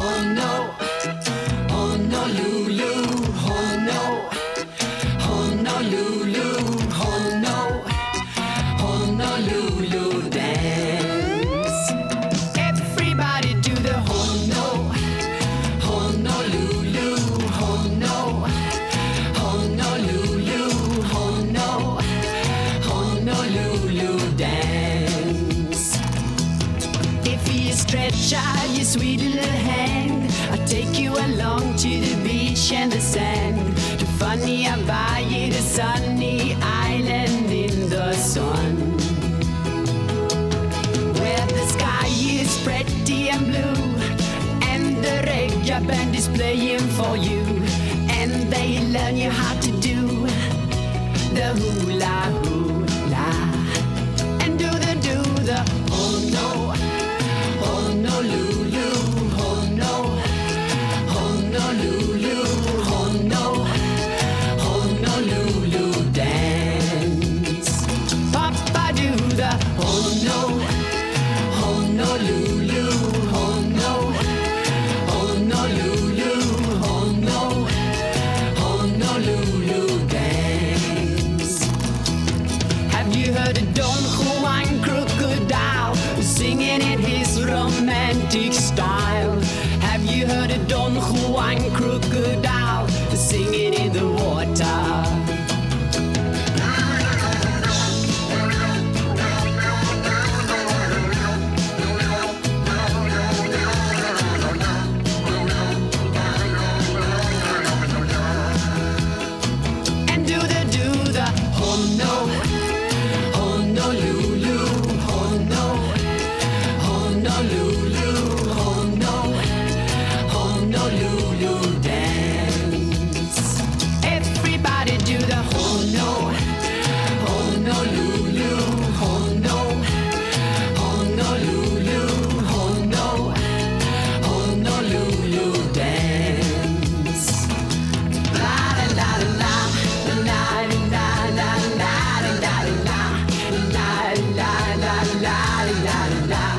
Oh no. And the sand to funny Hawaii, the sunny island in the sun. Where the sky is pretty and blue, and the reggae band is playing for you, and they learn you how to do the hula hoop. Don Juan Crocodile singing in his romantic style. Have you heard of Don Juan Crocodile singing in the water? Oh no Honolulu, Honolulu dance. Everybody do the Hono, Honolulu, Hono, Honolulu, Hono, La la La la la la la la la la la la la la la la la la la la